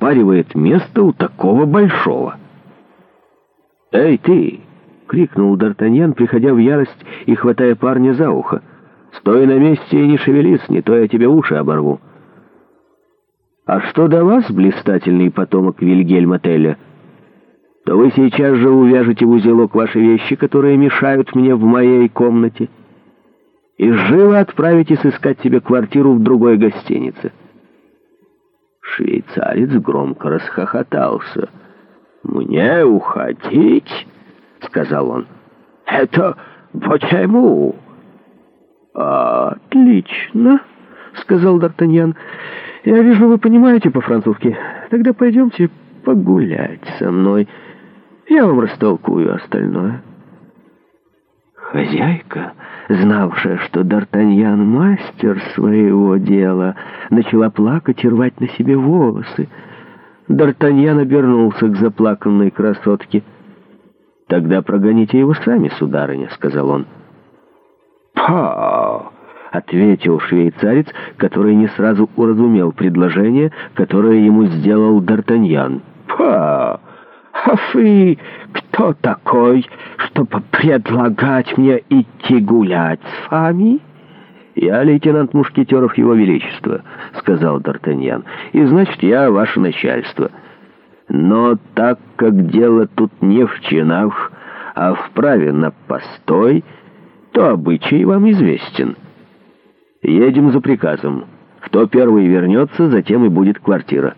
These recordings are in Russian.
оспаривает место у такого большого. «Эй, ты!» — крикнул Д'Артаньян, приходя в ярость и хватая парня за ухо. «Стой на месте и не шевелись, не то я тебе уши оборву». «А что до вас, блистательный потомок Вильгельма Телля?» то вы сейчас же увяжете в узелок ваши вещи, которые мешают мне в моей комнате, и живо отправитесь искать себе квартиру в другой гостинице. Швейцарец громко расхохотался. «Мне уходить?» — сказал он. «Это почему?» «Отлично!» — сказал Д'Артаньян. «Я вижу, вы понимаете по-французски. Тогда пойдемте погулять со мной. Я вам растолкую остальное». Хозяйка знавшая, что Д'Артаньян мастер своего дела, начала плакать и рвать на себе волосы. Д'Артаньян обернулся к заплаканной красотке. «Тогда прогоните его сами, сударыня», — сказал он. Па! — ответил швейцарец, который не сразу уразумел предложение, которое ему сделал Д'Артаньян. Па! А вы кто такой, чтобы предлагать мне идти гулять с вами?» «Я лейтенант Мушкетеров Его Величества», — сказал Д'Артаньян, — «и значит, я ваше начальство. Но так как дело тут не в чинах, а в праве на постой, то обычай вам известен. Едем за приказом. Кто первый вернется, затем и будет квартира».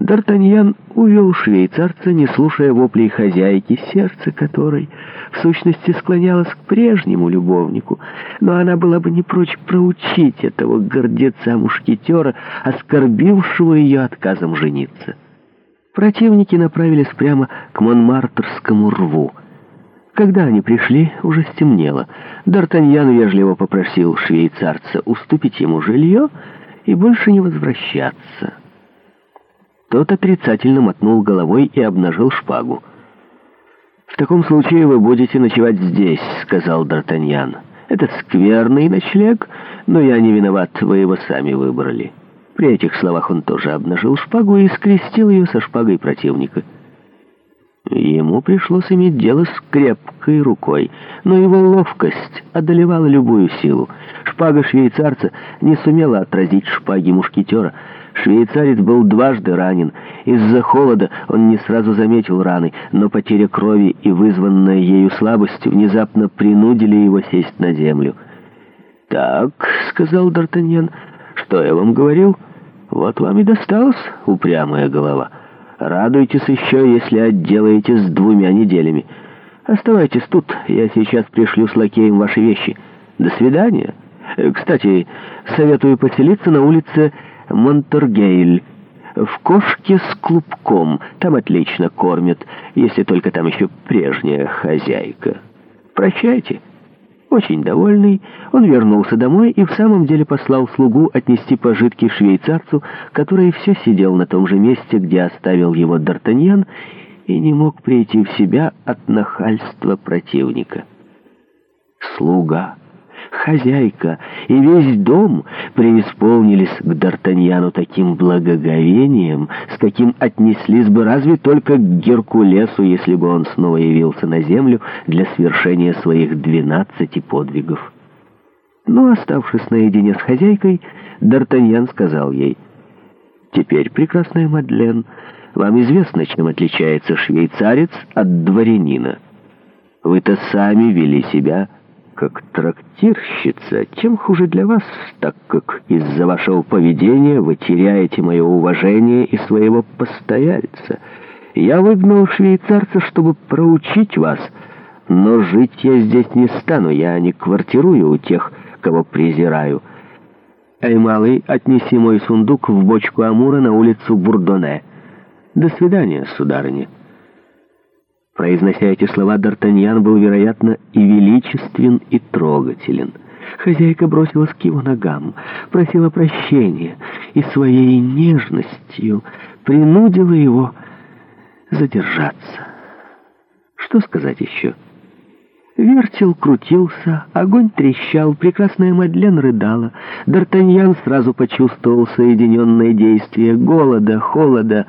Д'Артаньян увел швейцарца, не слушая воплей хозяйки, сердце которой в сущности склонялось к прежнему любовнику, но она была бы не прочь проучить этого гордеца-мушкетера, оскорбившего ее отказом жениться. Противники направились прямо к Монмартрскому рву. Когда они пришли, уже стемнело. Д'Артаньян вежливо попросил швейцарца уступить ему жилье и больше не возвращаться. Тот отрицательно мотнул головой и обнажил шпагу. «В таком случае вы будете ночевать здесь», — сказал Д'Артаньян. «Это скверный ночлег, но я не виноват, вы его сами выбрали». При этих словах он тоже обнажил шпагу и скрестил ее со шпагой противника. Ему пришлось иметь дело с крепкой рукой, но его ловкость одолевала любую силу. Шпага швейцарца не сумела отразить шпаги мушкетера — Швейцарец был дважды ранен. Из-за холода он не сразу заметил раны, но потеря крови и вызванная ею слабость внезапно принудили его сесть на землю. «Так», — сказал Д'Артаньян, — «что я вам говорил? Вот вам и досталась упрямая голова. Радуйтесь еще, если отделаетесь двумя неделями. Оставайтесь тут, я сейчас пришлю с лакеем ваши вещи. До свидания». Э, кстати, советую поселиться на улице Монтергейль. В кошке с клубком. Там отлично кормят, если только там еще прежняя хозяйка. Прощайте. Очень довольный, он вернулся домой и в самом деле послал слугу отнести пожитки швейцарцу, который все сидел на том же месте, где оставил его Д'Артаньян, и не мог прийти в себя от нахальства противника. Слуга хозяйка и весь дом преисполнились к Д'Артаньяну таким благоговением, с каким отнеслись бы разве только к Геркулесу, если бы он снова явился на землю для свершения своих двенадцати подвигов. Но, оставшись наедине с хозяйкой, Д'Артаньян сказал ей, «Теперь, прекрасная Мадлен, вам известно, чем отличается швейцарец от дворянина. Вы-то сами вели себя как трактирщица, тем хуже для вас, так как из-за вашего поведения вы теряете мое уважение и своего постояльца. Я выгнал швейцарца, чтобы проучить вас, но жить я здесь не стану, я не квартирую у тех, кого презираю. Эй, малый, отнеси мой сундук в бочку Амура на улицу Бурдоне. До свидания, сударыня». Произнося эти слова, Д'Артаньян был, вероятно, и величествен, и трогателен. Хозяйка бросилась к его ногам, просила прощения и своей нежностью принудила его задержаться. Что сказать еще? Вертел крутился, огонь трещал, прекрасная Мадлен рыдала. Д'Артаньян сразу почувствовал соединенное действие голода, холода